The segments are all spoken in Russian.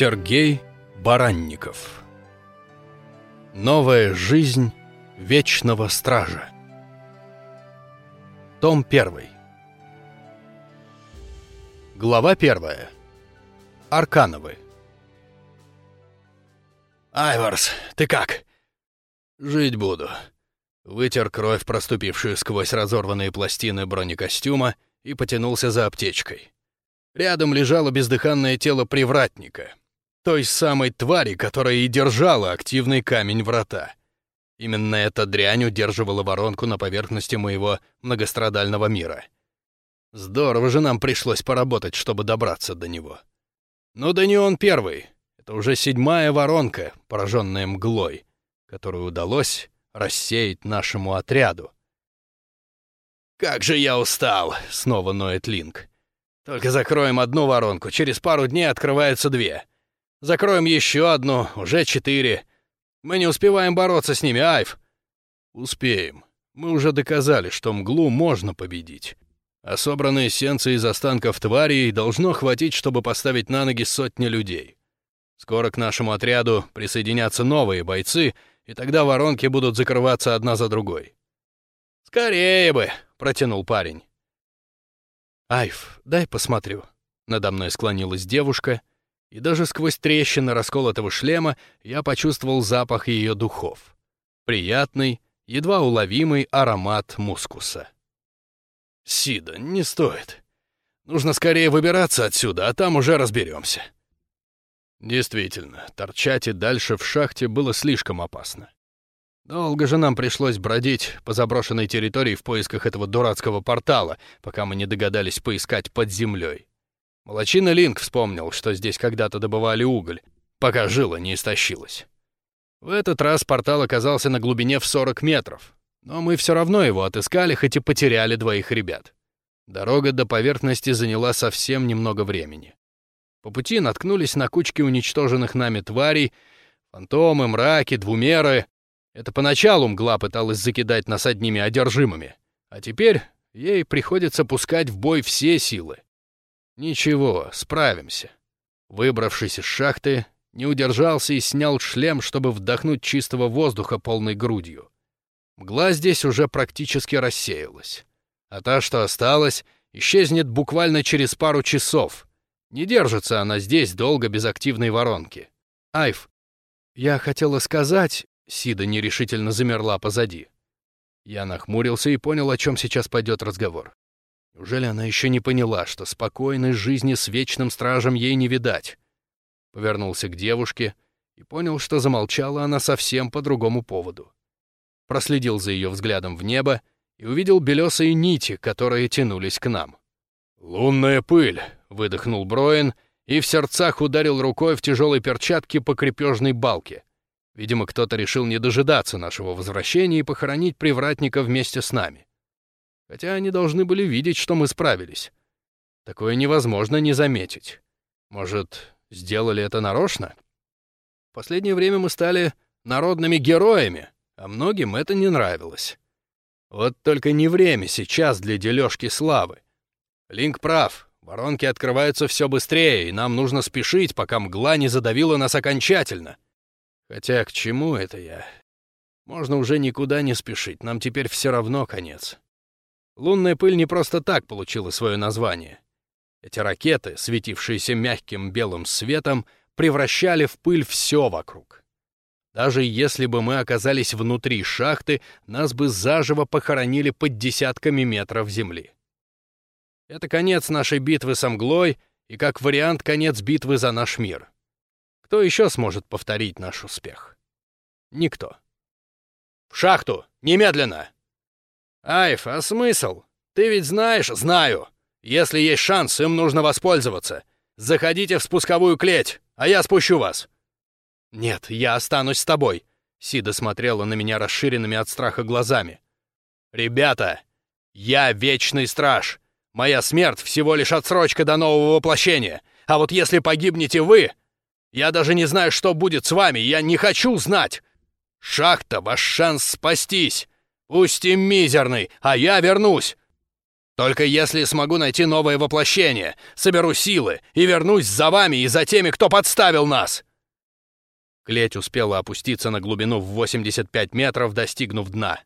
Сергей Баранников Новая жизнь Вечного Стража Том 1 Глава 1 Аркановы «Айварс, ты как?» «Жить буду». Вытер кровь, проступившую сквозь разорванные пластины бронекостюма, и потянулся за аптечкой. Рядом лежало бездыханное тело привратника, той самой твари, которая и держала активный камень врата. Именно эта дрянь удерживала воронку на поверхности моего многострадального мира. Здорово же нам пришлось поработать, чтобы добраться до него. Но да не он первый. Это уже седьмая воронка, пораженная мглой, которую удалось рассеять нашему отряду. «Как же я устал!» — снова ноет Линк. Только закроем одну воронку, через пару дней открываются две. Закроем еще одну, уже четыре. Мы не успеваем бороться с ними, Айв. Успеем. Мы уже доказали, что мглу можно победить. А собранные эссенции из останков тварей должно хватить, чтобы поставить на ноги сотни людей. Скоро к нашему отряду присоединятся новые бойцы, и тогда воронки будут закрываться одна за другой. «Скорее бы!» — протянул парень. «Айв, дай посмотрю». Надо мной склонилась девушка, и даже сквозь трещины расколотого шлема я почувствовал запах ее духов. Приятный, едва уловимый аромат мускуса. «Сида, не стоит. Нужно скорее выбираться отсюда, а там уже разберемся». Действительно, торчать и дальше в шахте было слишком опасно. Долго же нам пришлось бродить по заброшенной территории в поисках этого дурацкого портала, пока мы не догадались поискать под землей. Молочина Линк вспомнил, что здесь когда-то добывали уголь, пока жила не истощилась. В этот раз портал оказался на глубине в 40 метров, но мы все равно его отыскали, хоть и потеряли двоих ребят. Дорога до поверхности заняла совсем немного времени. По пути наткнулись на кучки уничтоженных нами тварей, фантомы, мраки, двумеры, это поначалу мгла пыталась закидать нас одними одержимыми, а теперь ей приходится пускать в бой все силы. Ничего, справимся. Выбравшись из шахты, не удержался и снял шлем, чтобы вдохнуть чистого воздуха полной грудью. Мгла здесь уже практически рассеялась. А та, что осталась, исчезнет буквально через пару часов. Не держится она здесь долго без активной воронки. Айв, я хотела сказать, Сида нерешительно замерла позади. Я нахмурился и понял, о чем сейчас пойдет разговор. Неужели она еще не поняла, что спокойной жизни с вечным стражем ей не видать? Повернулся к девушке и понял, что замолчала она совсем по другому поводу. Проследил за ее взглядом в небо и увидел белесые нити, которые тянулись к нам. «Лунная пыль!» — выдохнул Броин и в сердцах ударил рукой в тяжелой перчатке по крепежной балке — Видимо, кто-то решил не дожидаться нашего возвращения и похоронить привратника вместе с нами. Хотя они должны были видеть, что мы справились. Такое невозможно не заметить. Может, сделали это нарочно? В последнее время мы стали народными героями, а многим это не нравилось. Вот только не время сейчас для дележки славы. Линк прав, воронки открываются все быстрее, и нам нужно спешить, пока мгла не задавила нас окончательно — Хотя к чему это я? Можно уже никуда не спешить, нам теперь все равно конец. Лунная пыль не просто так получила свое название. Эти ракеты, светившиеся мягким белым светом, превращали в пыль все вокруг. Даже если бы мы оказались внутри шахты, нас бы заживо похоронили под десятками метров земли. Это конец нашей битвы с мглой и, как вариант, конец битвы за наш мир. Кто еще сможет повторить наш успех? Никто. «В шахту! Немедленно!» «Айф, а смысл? Ты ведь знаешь?» «Знаю. Если есть шанс, им нужно воспользоваться. Заходите в спусковую клеть, а я спущу вас». «Нет, я останусь с тобой», — Сида смотрела на меня расширенными от страха глазами. «Ребята, я вечный страж. Моя смерть всего лишь отсрочка до нового воплощения. А вот если погибнете вы, я даже не знаю, что будет с вами, я не хочу знать. Шахта — ваш шанс спастись. Пусть и мизерный, а я вернусь. Только если смогу найти новое воплощение, соберу силы и вернусь за вами и за теми, кто подставил нас!» Клеть успела опуститься на глубину в 85 метров, достигнув дна.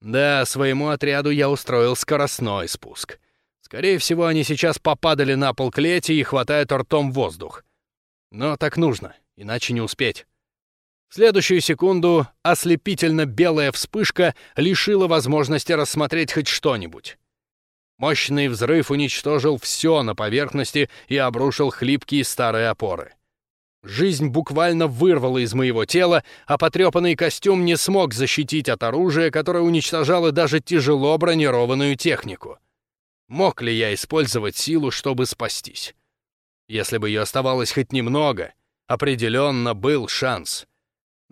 Да, своему отряду я устроил скоростной спуск. Скорее всего, они сейчас попадали на пол клети и хватают ртом воздух. Но так нужно, иначе не успеть. В следующую секунду ослепительно белая вспышка лишила возможности рассмотреть хоть что-нибудь. Мощный взрыв уничтожил все на поверхности и обрушил хлипкие старые опоры. Жизнь буквально вырвала из моего тела, а потрепанный костюм не смог защитить от оружия, которое уничтожало даже тяжело бронированную технику. Мог ли я использовать силу, чтобы спастись? Если бы ее оставалось хоть немного, определенно был шанс.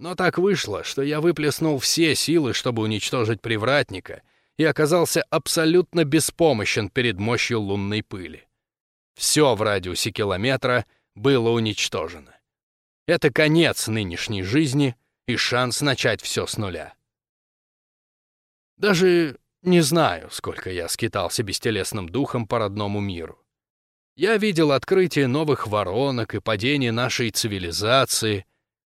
Но так вышло, что я выплеснул все силы, чтобы уничтожить привратника, и оказался абсолютно беспомощен перед мощью лунной пыли. Все в радиусе километра было уничтожено. Это конец нынешней жизни и шанс начать все с нуля. Даже не знаю, сколько я скитался бестелесным духом по родному миру. Я видел открытие новых воронок и падение нашей цивилизации,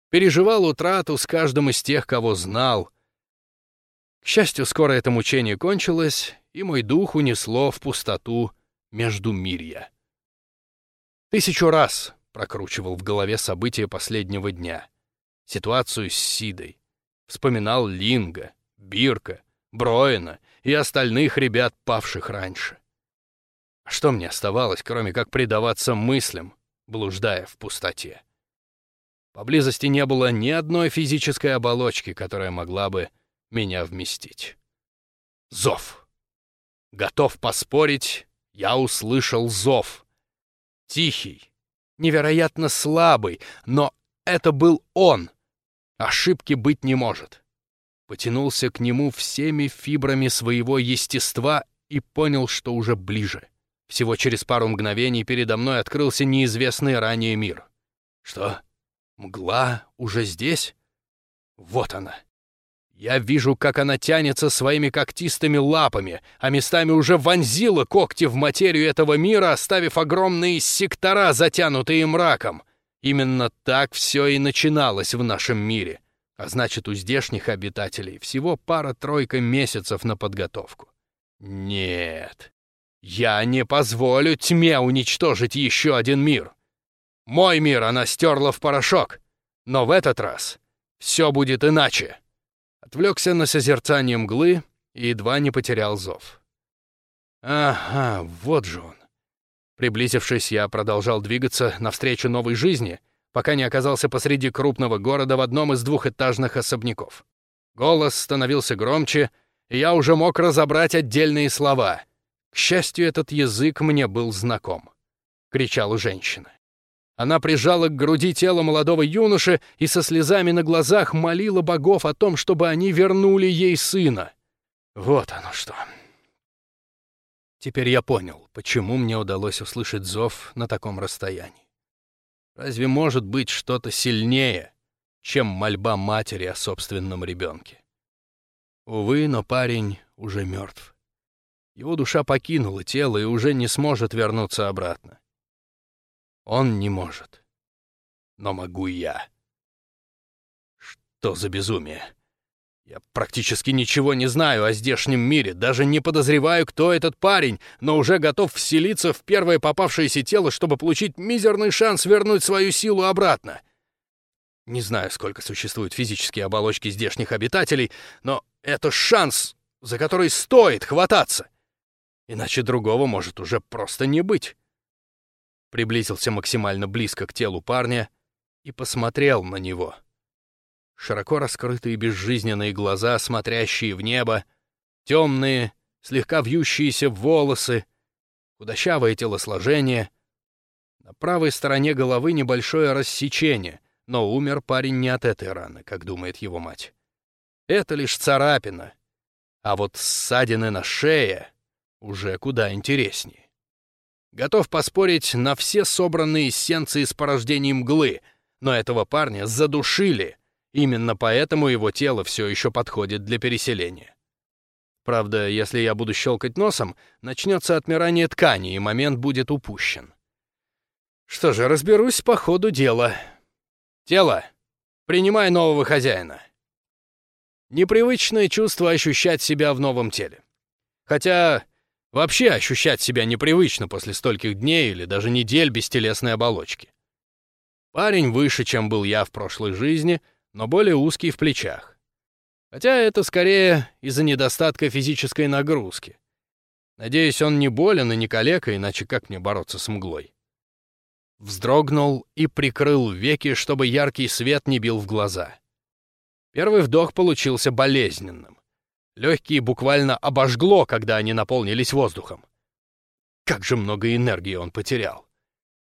переживал утрату с каждым из тех, кого знал — к счастью, скоро это мучение кончилось, и мой дух унесло в пустоту между мирья. Тысячу раз прокручивал в голове события последнего дня. Ситуацию с Сидой. Вспоминал Линга, Бирка, Броина и остальных ребят, павших раньше. А что мне оставалось, кроме как предаваться мыслям, блуждая в пустоте? Поблизости не было ни одной физической оболочки, которая могла бы меня вместить. Зов. Готов поспорить, я услышал зов. Тихий, невероятно слабый, но это был он. Ошибки быть не может. Потянулся к нему всеми фибрами своего естества и понял, что уже ближе. Всего через пару мгновений передо мной открылся неизвестный ранее мир. Что? Мгла уже здесь? Вот она. Я вижу, как она тянется своими когтистыми лапами, а местами уже вонзила когти в материю этого мира, оставив огромные сектора, затянутые мраком. Именно так все и начиналось в нашем мире. А значит, у здешних обитателей всего пара-тройка месяцев на подготовку. Нет, я не позволю тьме уничтожить еще один мир. Мой мир она стерла в порошок, но в этот раз все будет иначе. Отвлекся на созерцание мглы и едва не потерял зов. Ага, вот же он. Приблизившись, я продолжал двигаться навстречу новой жизни, пока не оказался посреди крупного города в одном из двухэтажных особняков. Голос становился громче, и я уже мог разобрать отдельные слова. К счастью, этот язык мне был знаком. Кричала женщина. Она прижала к груди тело молодого юноши и со слезами на глазах молила богов о том, чтобы они вернули ей сына. Вот оно что. Теперь я понял, почему мне удалось услышать зов на таком расстоянии. Разве может быть что-то сильнее, чем мольба матери о собственном ребенке? Увы, но парень уже мертв. Его душа покинула тело и уже не сможет вернуться обратно. Он не может. Но могу я. Что за безумие? Я практически ничего не знаю о здешнем мире, даже не подозреваю, кто этот парень, но уже готов вселиться в первое попавшееся тело, чтобы получить мизерный шанс вернуть свою силу обратно. Не знаю, сколько существуют физические оболочки здешних обитателей, но это шанс, за который стоит хвататься. Иначе другого может уже просто не быть приблизился максимально близко к телу парня и посмотрел на него. Широко раскрытые безжизненные глаза, смотрящие в небо, темные, слегка вьющиеся волосы, худощавое телосложение. На правой стороне головы небольшое рассечение, но умер парень не от этой раны, как думает его мать. Это лишь царапина, а вот ссадины на шее уже куда интереснее. Готов поспорить на все собранные эссенции с порождением мглы, но этого парня задушили. Именно поэтому его тело все еще подходит для переселения. Правда, если я буду щелкать носом, начнется отмирание ткани, и момент будет упущен. Что же, разберусь по ходу дела. Тело, принимай нового хозяина. Непривычное чувство ощущать себя в новом теле. Хотя вообще ощущать себя непривычно после стольких дней или даже недель без телесной оболочки. Парень выше, чем был я в прошлой жизни, но более узкий в плечах. Хотя это скорее из-за недостатка физической нагрузки. Надеюсь, он не болен и не калека, иначе как мне бороться с мглой? Вздрогнул и прикрыл веки, чтобы яркий свет не бил в глаза. Первый вдох получился болезненным. Легкие буквально обожгло, когда они наполнились воздухом. Как же много энергии он потерял.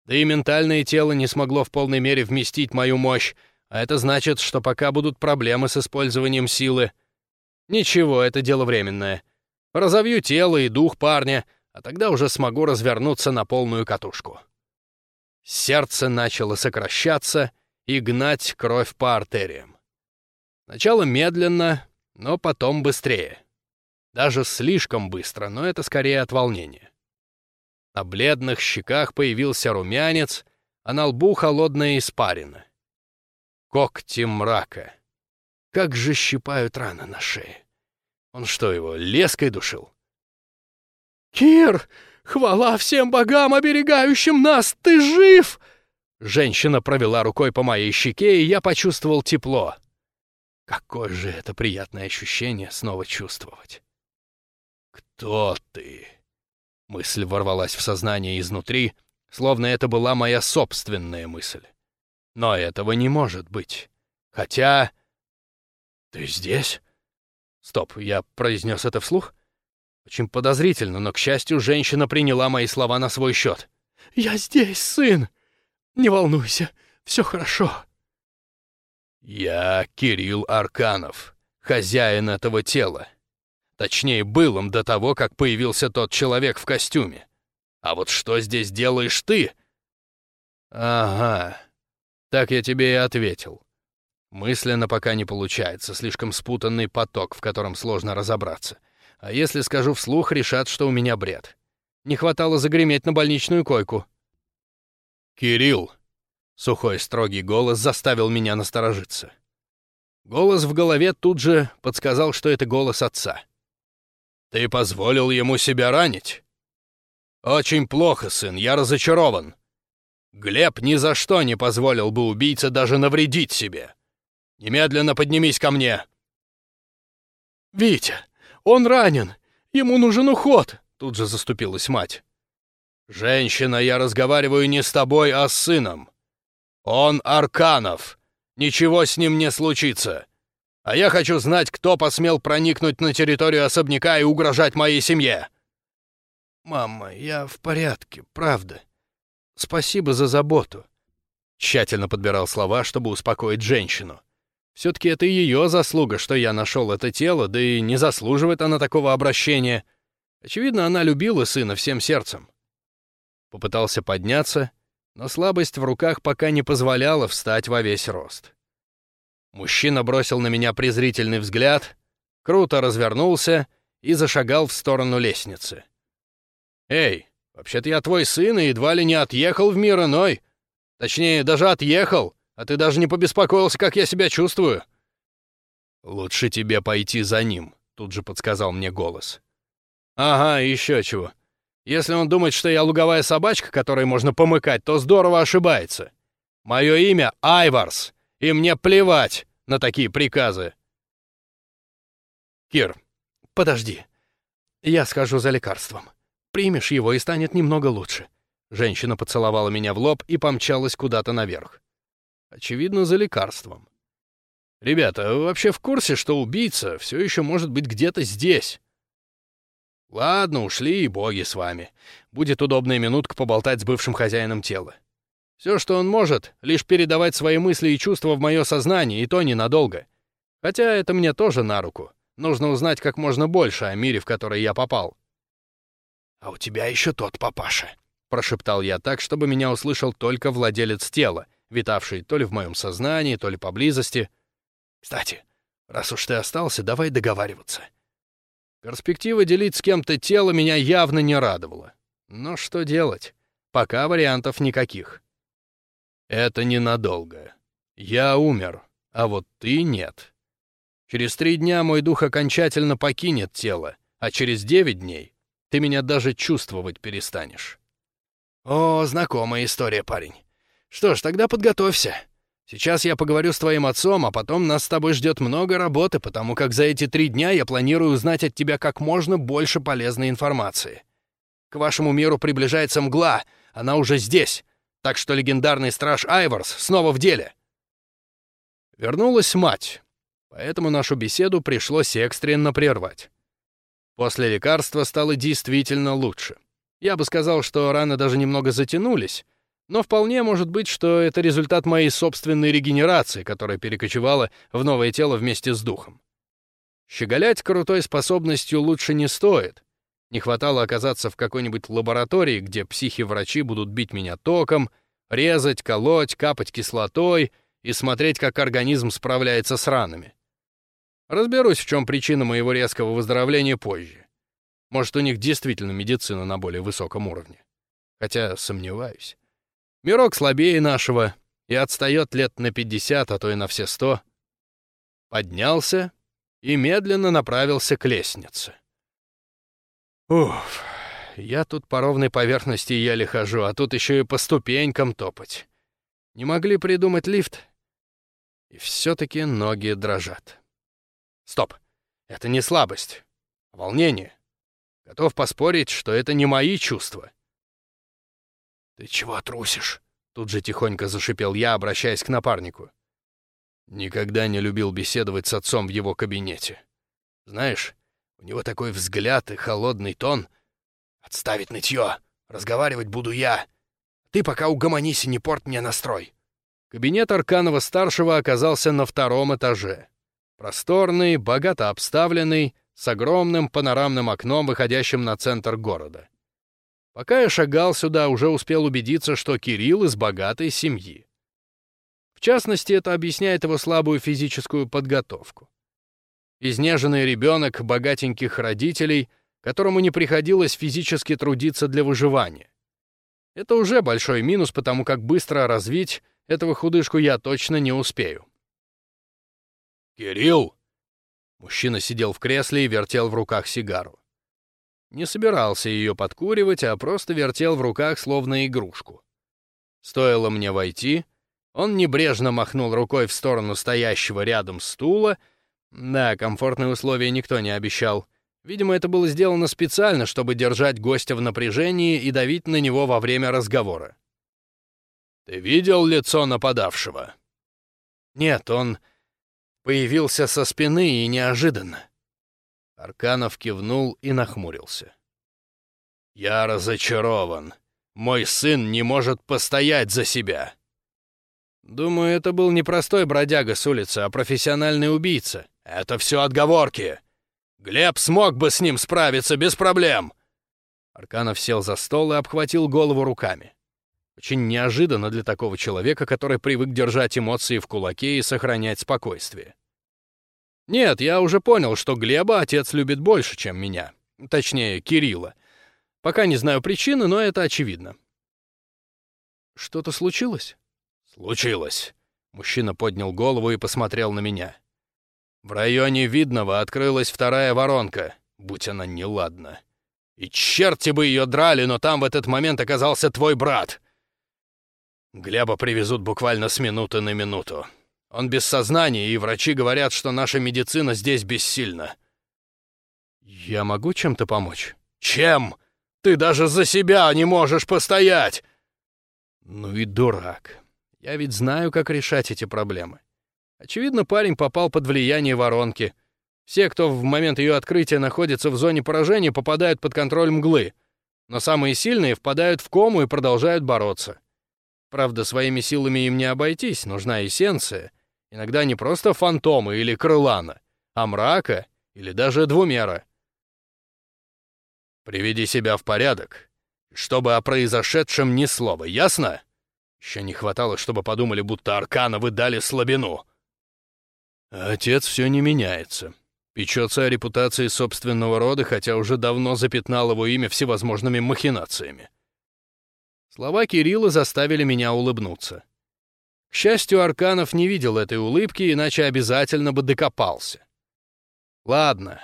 Да и ментальное тело не смогло в полной мере вместить мою мощь, а это значит, что пока будут проблемы с использованием силы. Ничего, это дело временное. Разовью тело и дух парня, а тогда уже смогу развернуться на полную катушку. Сердце начало сокращаться и гнать кровь по артериям. Сначала медленно, но потом быстрее. Даже слишком быстро, но это скорее от волнения. На бледных щеках появился румянец, а на лбу холодная испарина. Когти мрака. Как же щипают раны на шее. Он что, его леской душил? «Кир, хвала всем богам, оберегающим нас! Ты жив!» Женщина провела рукой по моей щеке, и я почувствовал тепло. Какое же это приятное ощущение снова чувствовать. «Кто ты?» Мысль ворвалась в сознание изнутри, словно это была моя собственная мысль. Но этого не может быть. Хотя... Ты здесь? Стоп, я произнес это вслух? Очень подозрительно, но, к счастью, женщина приняла мои слова на свой счет. «Я здесь, сын! Не волнуйся, все хорошо!» «Я Кирилл Арканов, хозяин этого тела. Точнее, был им до того, как появился тот человек в костюме. А вот что здесь делаешь ты?» «Ага, так я тебе и ответил. Мысленно пока не получается, слишком спутанный поток, в котором сложно разобраться. А если скажу вслух, решат, что у меня бред. Не хватало загреметь на больничную койку. «Кирилл!» — сухой строгий голос заставил меня насторожиться. Голос в голове тут же подсказал, что это голос отца. «Ты позволил ему себя ранить?» «Очень плохо, сын, я разочарован. Глеб ни за что не позволил бы убийце даже навредить себе. Немедленно поднимись ко мне!» «Витя, он ранен! Ему нужен уход!» Тут же заступилась мать. «Женщина, я разговариваю не с тобой, а с сыном. Он Арканов. Ничего с ним не случится. А я хочу знать, кто посмел проникнуть на территорию особняка и угрожать моей семье». «Мама, я в порядке, правда», Спасибо за заботу. Тщательно подбирал слова, чтобы успокоить женщину. Все-таки это ее заслуга, что я нашел это тело, да и не заслуживает она такого обращения. Очевидно, она любила сына всем сердцем. Попытался подняться, но слабость в руках пока не позволяла встать во весь рост. Мужчина бросил на меня презрительный взгляд, круто развернулся и зашагал в сторону лестницы. «Эй, Вообще-то я твой сын и едва ли не отъехал в мир иной. Точнее, даже отъехал, а ты даже не побеспокоился, как я себя чувствую». «Лучше тебе пойти за ним», — тут же подсказал мне голос. «Ага, еще чего. Если он думает, что я луговая собачка, которой можно помыкать, то здорово ошибается. Мое имя Айварс, и мне плевать на такие приказы». «Кир, подожди. Я схожу за лекарством», Примешь его, и станет немного лучше». Женщина поцеловала меня в лоб и помчалась куда-то наверх. Очевидно, за лекарством. «Ребята, вы вообще в курсе, что убийца все еще может быть где-то здесь?» «Ладно, ушли, и боги с вами. Будет удобная минутка поболтать с бывшим хозяином тела. Все, что он может, лишь передавать свои мысли и чувства в мое сознание, и то ненадолго. Хотя это мне тоже на руку. Нужно узнать как можно больше о мире, в который я попал. «А у тебя еще тот папаша», — прошептал я так, чтобы меня услышал только владелец тела, витавший то ли в моем сознании, то ли поблизости. «Кстати, раз уж ты остался, давай договариваться». Перспектива делить с кем-то тело меня явно не радовала. Но что делать? Пока вариантов никаких. Это ненадолго. Я умер, а вот ты нет. Через три дня мой дух окончательно покинет тело, а через девять дней ты меня даже чувствовать перестанешь. О, знакомая история, парень. Что ж, тогда подготовься. Сейчас я поговорю с твоим отцом, а потом нас с тобой ждет много работы, потому как за эти три дня я планирую узнать от тебя как можно больше полезной информации. К вашему миру приближается мгла, она уже здесь, так что легендарный страж Айворс снова в деле. Вернулась мать, поэтому нашу беседу пришлось экстренно прервать. После лекарства стало действительно лучше. Я бы сказал, что раны даже немного затянулись, но вполне может быть, что это результат моей собственной регенерации, которая перекочевала в новое тело вместе с духом. Щеголять крутой способностью лучше не стоит. Не хватало оказаться в какой-нибудь лаборатории, где психи-врачи будут бить меня током, резать, колоть, капать кислотой и смотреть, как организм справляется с ранами. Разберусь, в чем причина моего резкого выздоровления позже. Может, у них действительно медицина на более высоком уровне. Хотя сомневаюсь. Мирок слабее нашего и отстает лет на 50, а то и на все 100. Поднялся и медленно направился к лестнице. Уф, я тут по ровной поверхности еле хожу, а тут еще и по ступенькам топать. Не могли придумать лифт? И все-таки ноги дрожат. Стоп, это не слабость, а волнение. Готов поспорить, что это не мои чувства. «Ты чего трусишь?» — тут же тихонько зашипел я, обращаясь к напарнику. Никогда не любил беседовать с отцом в его кабинете. Знаешь, у него такой взгляд и холодный тон. «Отставить нытье! Разговаривать буду я! Ты пока угомонись и не порт мне настрой!» Кабинет Арканова-старшего оказался на втором этаже. Просторный, богато обставленный, с огромным панорамным окном, выходящим на центр города. Пока я шагал сюда, уже успел убедиться, что Кирилл из богатой семьи. В частности, это объясняет его слабую физическую подготовку. Изнеженный ребенок богатеньких родителей, которому не приходилось физически трудиться для выживания. Это уже большой минус, потому как быстро развить этого худышку я точно не успею. «Кирилл!» Мужчина сидел в кресле и вертел в руках сигару. Не собирался ее подкуривать, а просто вертел в руках словно игрушку. Стоило мне войти, он небрежно махнул рукой в сторону стоящего рядом стула. Да, комфортные условия никто не обещал. Видимо, это было сделано специально, чтобы держать гостя в напряжении и давить на него во время разговора. «Ты видел лицо нападавшего?» «Нет, он появился со спины и неожиданно. Арканов кивнул и нахмурился. «Я разочарован. Мой сын не может постоять за себя». «Думаю, это был не простой бродяга с улицы, а профессиональный убийца. Это все отговорки. Глеб смог бы с ним справиться без проблем». Арканов сел за стол и обхватил голову руками. Очень неожиданно для такого человека, который привык держать эмоции в кулаке и сохранять спокойствие. Нет, я уже понял, что Глеба отец любит больше, чем меня. Точнее, Кирилла. Пока не знаю причины, но это очевидно. Что-то случилось? Случилось. Мужчина поднял голову и посмотрел на меня. В районе Видного открылась вторая воронка, будь она неладна. И черти бы ее драли, но там в этот момент оказался твой брат. Глеба привезут буквально с минуты на минуту. Он без сознания, и врачи говорят, что наша медицина здесь бессильна. Я могу чем-то помочь? Чем? Ты даже за себя не можешь постоять! Ну и дурак. Я ведь знаю, как решать эти проблемы. Очевидно, парень попал под влияние воронки. Все, кто в момент ее открытия находится в зоне поражения, попадают под контроль мглы. Но самые сильные впадают в кому и продолжают бороться. Правда, своими силами им не обойтись, нужна эссенция — Иногда не просто фантомы или крылана, а мрака или даже двумера. Приведи себя в порядок, чтобы о произошедшем ни слова, ясно? Еще не хватало, чтобы подумали, будто Аркановы дали слабину. Отец все не меняется. Печется о репутации собственного рода, хотя уже давно запятнал его имя всевозможными махинациями. Слова Кирилла заставили меня улыбнуться. К счастью, Арканов не видел этой улыбки, иначе обязательно бы докопался. Ладно,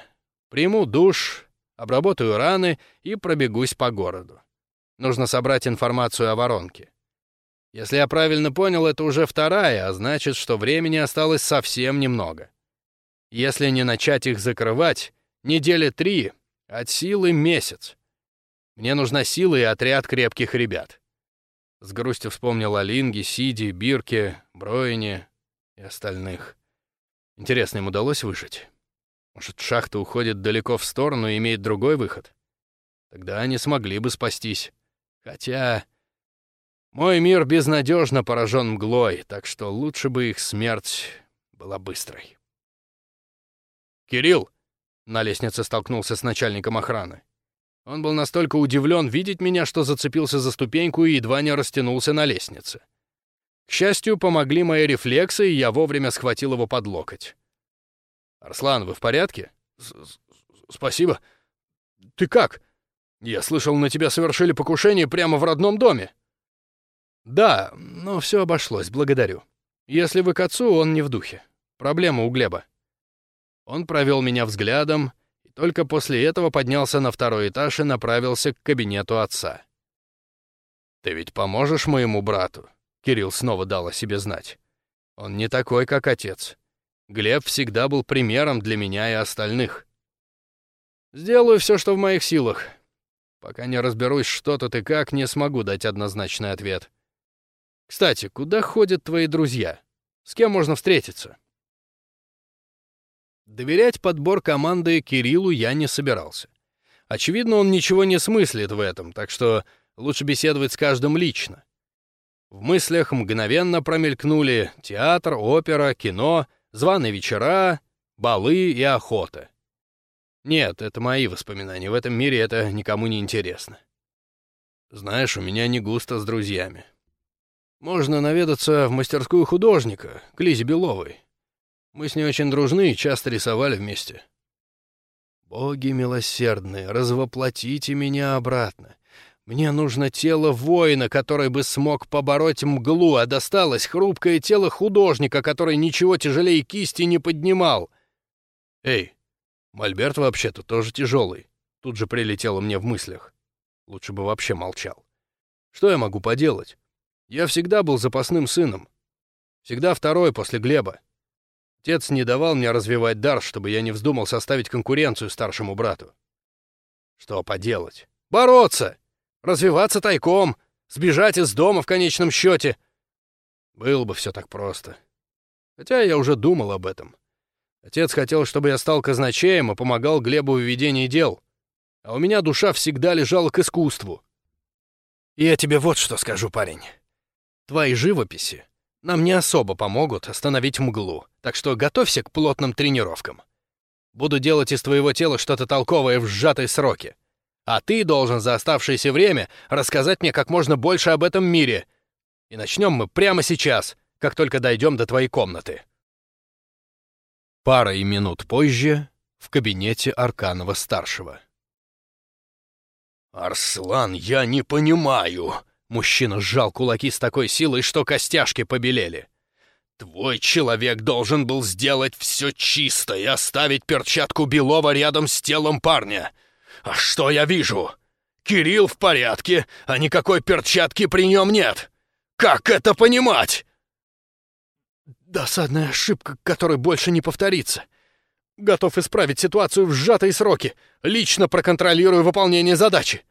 приму душ, обработаю раны и пробегусь по городу. Нужно собрать информацию о воронке. Если я правильно понял, это уже вторая, а значит, что времени осталось совсем немного. Если не начать их закрывать, недели три, от силы месяц. Мне нужна сила и отряд крепких ребят. С грустью вспомнил о Линге, Сиди, Бирке, Броине и остальных. Интересно, им удалось выжить? Может, шахта уходит далеко в сторону и имеет другой выход? Тогда они смогли бы спастись. Хотя... Мой мир безнадежно поражен мглой, так что лучше бы их смерть была быстрой. «Кирилл!» — на лестнице столкнулся с начальником охраны. Он был настолько удивлен видеть меня, что зацепился за ступеньку и едва не растянулся на лестнице. К счастью, помогли мои рефлексы, и я вовремя схватил его под локоть. «Арслан, вы в порядке?» С -с «Спасибо. Ты как? Я слышал, на тебя совершили покушение прямо в родном доме». «Да, но все обошлось, благодарю. Если вы к отцу, он не в духе. Проблема у Глеба». Он провел меня взглядом только после этого поднялся на второй этаж и направился к кабинету отца. «Ты ведь поможешь моему брату?» Кирилл снова дал о себе знать. «Он не такой, как отец. Глеб всегда был примером для меня и остальных. Сделаю все, что в моих силах. Пока не разберусь, что тут и как, не смогу дать однозначный ответ. Кстати, куда ходят твои друзья? С кем можно встретиться? Доверять подбор команды Кириллу я не собирался. Очевидно, он ничего не смыслит в этом, так что лучше беседовать с каждым лично. В мыслях мгновенно промелькнули театр, опера, кино, званые вечера, балы и охота. Нет, это мои воспоминания, в этом мире это никому не интересно. Знаешь, у меня не густо с друзьями. Можно наведаться в мастерскую художника, к Лизе Беловой. Мы с ней очень дружны и часто рисовали вместе. Боги милосердные, развоплотите меня обратно. Мне нужно тело воина, который бы смог побороть мглу, а досталось хрупкое тело художника, который ничего тяжелее кисти не поднимал. Эй, Мольберт вообще-то тоже тяжелый. Тут же прилетело мне в мыслях. Лучше бы вообще молчал. Что я могу поделать? Я всегда был запасным сыном. Всегда второй после Глеба. Отец не давал мне развивать дар, чтобы я не вздумал составить конкуренцию старшему брату. Что поделать? Бороться! Развиваться тайком, сбежать из дома в конечном счете. Было бы все так просто. Хотя я уже думал об этом. Отец хотел, чтобы я стал казначеем и помогал Глебу в ведении дел. А у меня душа всегда лежала к искусству. Я тебе вот что скажу, парень. Твои живописи нам не особо помогут остановить мглу, так что готовься к плотным тренировкам. Буду делать из твоего тела что-то толковое в сжатой сроки. А ты должен за оставшееся время рассказать мне как можно больше об этом мире. И начнем мы прямо сейчас, как только дойдем до твоей комнаты. Парой минут позже в кабинете Арканова-старшего. «Арслан, я не понимаю!» Мужчина сжал кулаки с такой силой, что костяшки побелели. «Твой человек должен был сделать все чисто и оставить перчатку Белова рядом с телом парня. А что я вижу? Кирилл в порядке, а никакой перчатки при нем нет. Как это понимать? Досадная ошибка, которая больше не повторится. Готов исправить ситуацию в сжатые сроки. Лично проконтролирую выполнение задачи.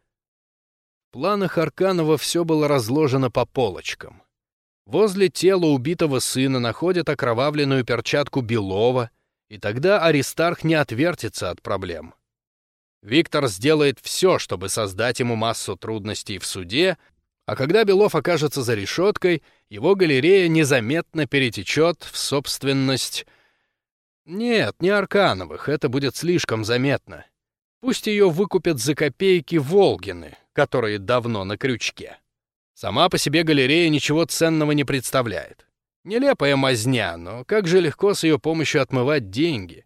Планах Арканова все было разложено по полочкам. Возле тела убитого сына находят окровавленную перчатку Белова, и тогда Аристарх не отвертится от проблем. Виктор сделает все, чтобы создать ему массу трудностей в суде, а когда Белов окажется за решеткой, его галерея незаметно перетечет в собственность... Нет, не Аркановых, это будет слишком заметно. Пусть ее выкупят за копейки Волгины, которые давно на крючке. Сама по себе галерея ничего ценного не представляет. Нелепая мазня, но как же легко с ее помощью отмывать деньги.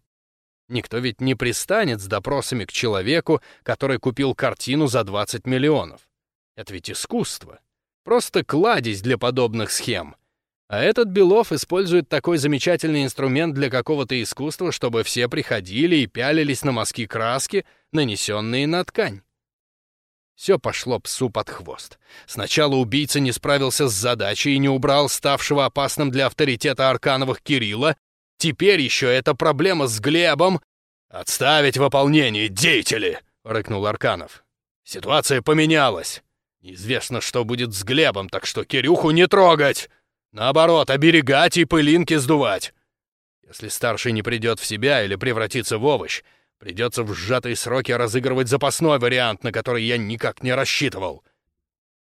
Никто ведь не пристанет с допросами к человеку, который купил картину за 20 миллионов. Это ведь искусство. Просто кладезь для подобных схем. А этот Белов использует такой замечательный инструмент для какого-то искусства, чтобы все приходили и пялились на мазки краски, нанесенные на ткань. Все пошло псу под хвост. Сначала убийца не справился с задачей и не убрал ставшего опасным для авторитета Аркановых Кирилла, Теперь еще эта проблема с Глебом. «Отставить выполнение, деятели!» — рыкнул Арканов. «Ситуация поменялась. Неизвестно, что будет с Глебом, так что Кирюху не трогать. Наоборот, оберегать и пылинки сдувать. Если старший не придет в себя или превратится в овощ, придется в сжатые сроки разыгрывать запасной вариант, на который я никак не рассчитывал».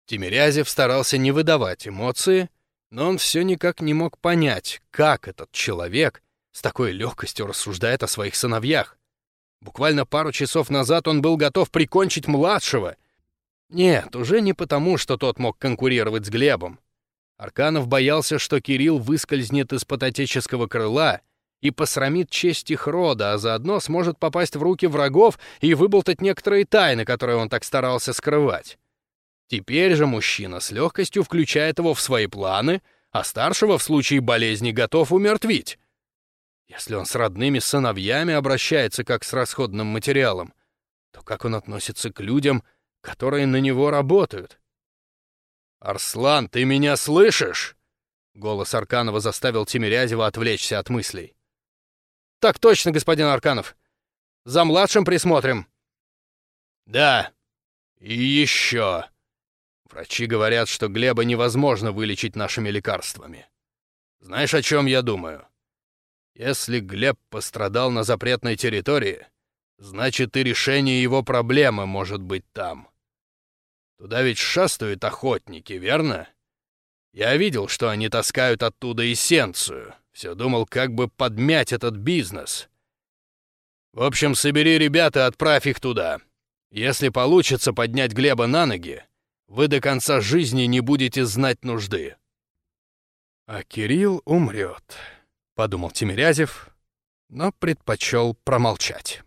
Тимирязев старался не выдавать эмоции, но он все никак не мог понять, как этот человек с такой легкостью рассуждает о своих сыновьях. Буквально пару часов назад он был готов прикончить младшего. Нет, уже не потому, что тот мог конкурировать с Глебом. Арканов боялся, что Кирилл выскользнет из-под отеческого крыла и посрамит честь их рода, а заодно сможет попасть в руки врагов и выболтать некоторые тайны, которые он так старался скрывать. Теперь же мужчина с легкостью включает его в свои планы, а старшего в случае болезни готов умертвить. Если он с родными сыновьями обращается как с расходным материалом, то как он относится к людям, которые на него работают? «Арслан, ты меня слышишь?» Голос Арканова заставил Тимирязева отвлечься от мыслей. «Так точно, господин Арканов. За младшим присмотрим». «Да. И еще. Врачи говорят, что Глеба невозможно вылечить нашими лекарствами. Знаешь, о чем я думаю? Если Глеб пострадал на запретной территории, значит и решение его проблемы может быть там. Туда ведь шастают охотники, верно? Я видел, что они таскают оттуда эссенцию. Все думал, как бы подмять этот бизнес. В общем, собери ребят и отправь их туда. Если получится поднять Глеба на ноги, вы до конца жизни не будете знать нужды. А Кирилл умрет, подумал Тимирязев, но предпочел промолчать.